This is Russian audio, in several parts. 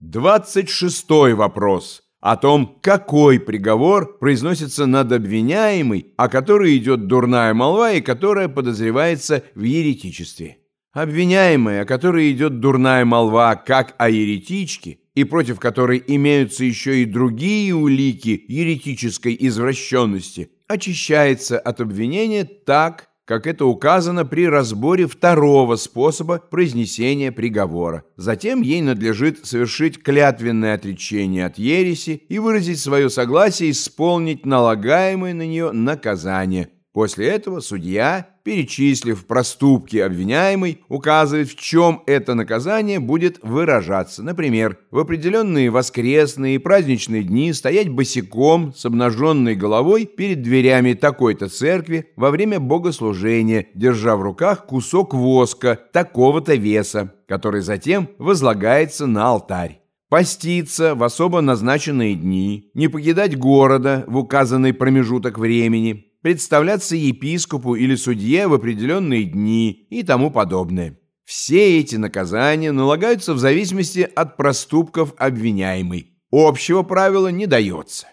26 вопрос о том, какой приговор произносится над обвиняемой, о которой идет дурная молва и которая подозревается в еретичестве. Обвиняемая, о которой идет дурная молва, как о еретичке, и против которой имеются еще и другие улики еретической извращенности, очищается от обвинения так, как это указано при разборе второго способа произнесения приговора. Затем ей надлежит совершить клятвенное отречение от ереси и выразить свое согласие исполнить налагаемое на нее наказание – После этого судья, перечислив проступки обвиняемой, указывает, в чем это наказание будет выражаться. Например, в определенные воскресные и праздничные дни стоять босиком с обнаженной головой перед дверями такой-то церкви во время богослужения, держа в руках кусок воска такого-то веса, который затем возлагается на алтарь поститься в особо назначенные дни, не покидать города в указанный промежуток времени, представляться епископу или судье в определенные дни и тому подобное. Все эти наказания налагаются в зависимости от проступков обвиняемой. Общего правила не дается.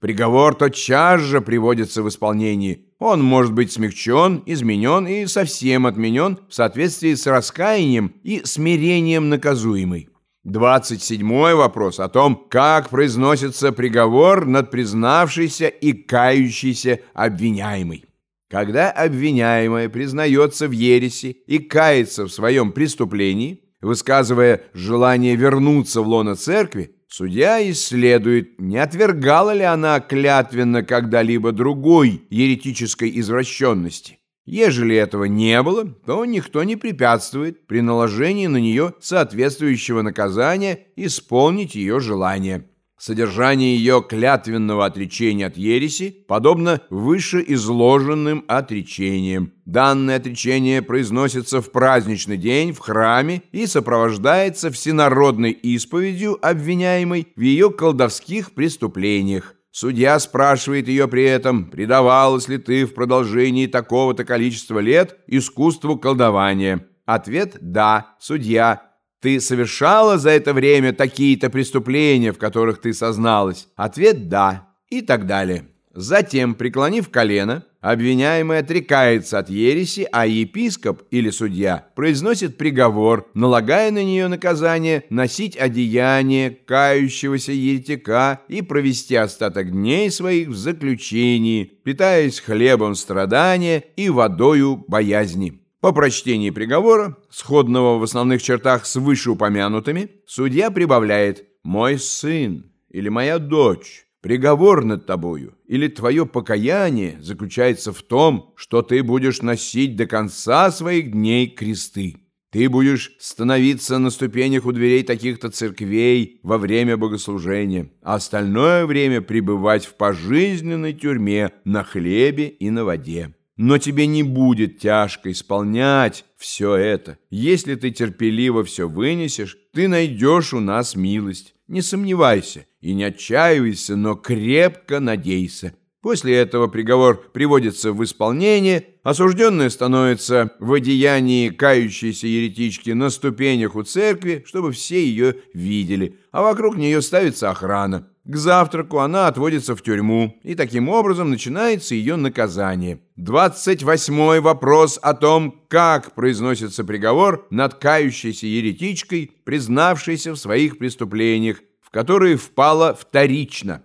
Приговор тотчас же приводится в исполнение. Он может быть смягчен, изменен и совсем отменен в соответствии с раскаянием и смирением наказуемой. 27 вопрос о том, как произносится приговор над признавшейся и кающейся обвиняемой. Когда обвиняемая признается в ереси и кается в своем преступлении, высказывая желание вернуться в лоно церкви, судья исследует, не отвергала ли она клятвенно когда-либо другой еретической извращенности. Ежели этого не было, то никто не препятствует при наложении на нее соответствующего наказания исполнить ее желание. Содержание ее клятвенного отречения от ереси подобно вышеизложенным отречениям. Данное отречение произносится в праздничный день в храме и сопровождается всенародной исповедью обвиняемой в ее колдовских преступлениях. Судья спрашивает ее при этом, предавалась ли ты в продолжении такого-то количества лет искусству колдования. Ответ «да». Судья «Ты совершала за это время такие-то преступления, в которых ты созналась?» Ответ «да» и так далее. Затем, преклонив колено, обвиняемый отрекается от ереси, а епископ или судья произносит приговор, налагая на нее наказание носить одеяние кающегося еретика и провести остаток дней своих в заключении, питаясь хлебом страдания и водою боязни. По прочтении приговора, сходного в основных чертах с вышеупомянутыми, судья прибавляет «мой сын» или «моя дочь», Приговор над тобою или твое покаяние заключается в том, что ты будешь носить до конца своих дней кресты. Ты будешь становиться на ступенях у дверей таких-то церквей во время богослужения, а остальное время пребывать в пожизненной тюрьме на хлебе и на воде. Но тебе не будет тяжко исполнять все это. Если ты терпеливо все вынесешь, ты найдешь у нас милость. Не сомневайся и не отчаивайся, но крепко надейся. После этого приговор приводится в исполнение, осужденная становится в одеянии кающейся еретички на ступенях у церкви, чтобы все ее видели, а вокруг нее ставится охрана. К завтраку она отводится в тюрьму, и таким образом начинается ее наказание. 28 вопрос о том, как произносится приговор над кающейся еретичкой, признавшейся в своих преступлениях, в которые впала вторично.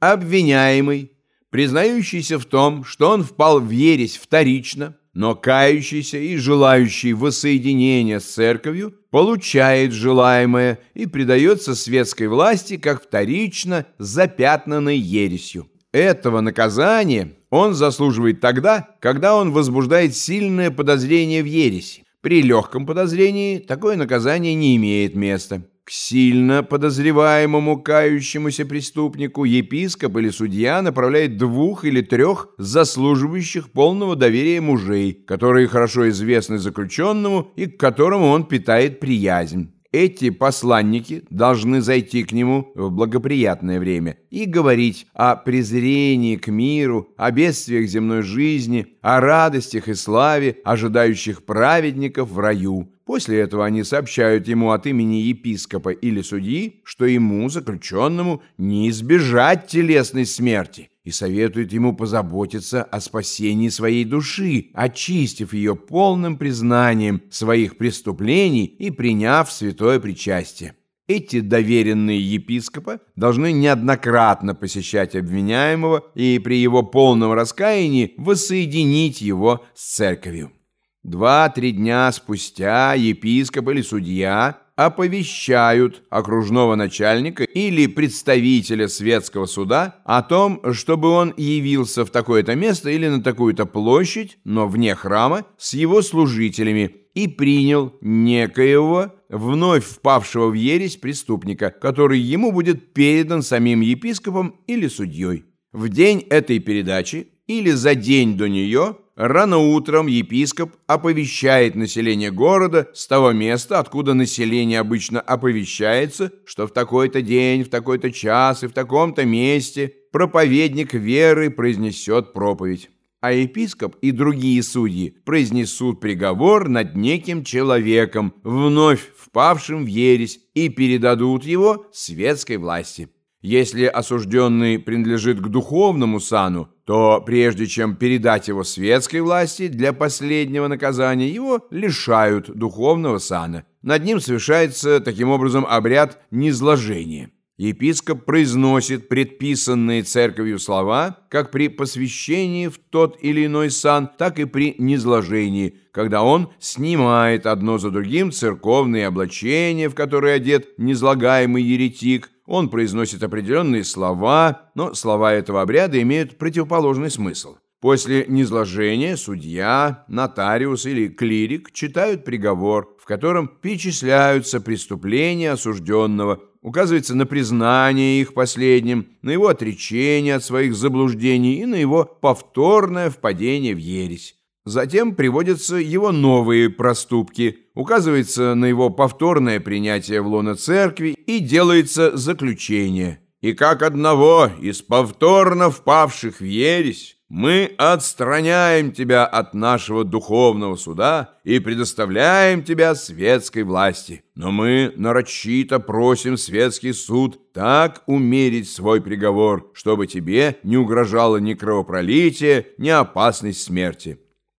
Обвиняемый, признающийся в том, что он впал в ересь вторично, но кающийся и желающий воссоединения с церковью получает желаемое и предается светской власти как вторично запятнанной ересью. Этого наказания он заслуживает тогда, когда он возбуждает сильное подозрение в ереси. При легком подозрении такое наказание не имеет места. К сильно подозреваемому кающемуся преступнику епископ или судья направляет двух или трех заслуживающих полного доверия мужей, которые хорошо известны заключенному и к которому он питает приязнь. Эти посланники должны зайти к нему в благоприятное время и говорить о презрении к миру, о бедствиях земной жизни, о радостях и славе, ожидающих праведников в раю. После этого они сообщают ему от имени епископа или судьи, что ему, заключенному, не избежать телесной смерти, и советуют ему позаботиться о спасении своей души, очистив ее полным признанием своих преступлений и приняв святое причастие. Эти доверенные епископа должны неоднократно посещать обвиняемого и при его полном раскаянии воссоединить его с церковью. Два-три дня спустя епископ или судья оповещают окружного начальника или представителя светского суда о том, чтобы он явился в такое-то место или на такую-то площадь, но вне храма, с его служителями и принял некоего вновь впавшего в ересь преступника, который ему будет передан самим епископом или судьей. В день этой передачи или за день до нее рано утром епископ оповещает население города с того места, откуда население обычно оповещается, что в такой-то день, в такой-то час и в таком-то месте проповедник веры произнесет проповедь. А епископ и другие судьи произнесут приговор над неким человеком, вновь впавшим в ересь, и передадут его светской власти. Если осужденный принадлежит к духовному сану, то прежде чем передать его светской власти для последнего наказания, его лишают духовного сана. Над ним совершается таким образом обряд низложения. Епископ произносит предписанные церковью слова как при посвящении в тот или иной сан, так и при низложении, когда он снимает одно за другим церковные облачения, в которые одет низлагаемый еретик, он произносит определенные слова, но слова этого обряда имеют противоположный смысл. После низложения судья, нотариус или клирик читают приговор, в котором перечисляются преступления осужденного, указывается на признание их последним, на его отречение от своих заблуждений и на его повторное впадение в ересь. Затем приводятся его новые проступки, указывается на его повторное принятие в лоно церкви и делается заключение. И как одного из повторно впавших в ересь, мы отстраняем тебя от нашего духовного суда и предоставляем тебя светской власти. Но мы нарочито просим светский суд так умерить свой приговор, чтобы тебе не угрожало ни кровопролитие, ни опасность смерти.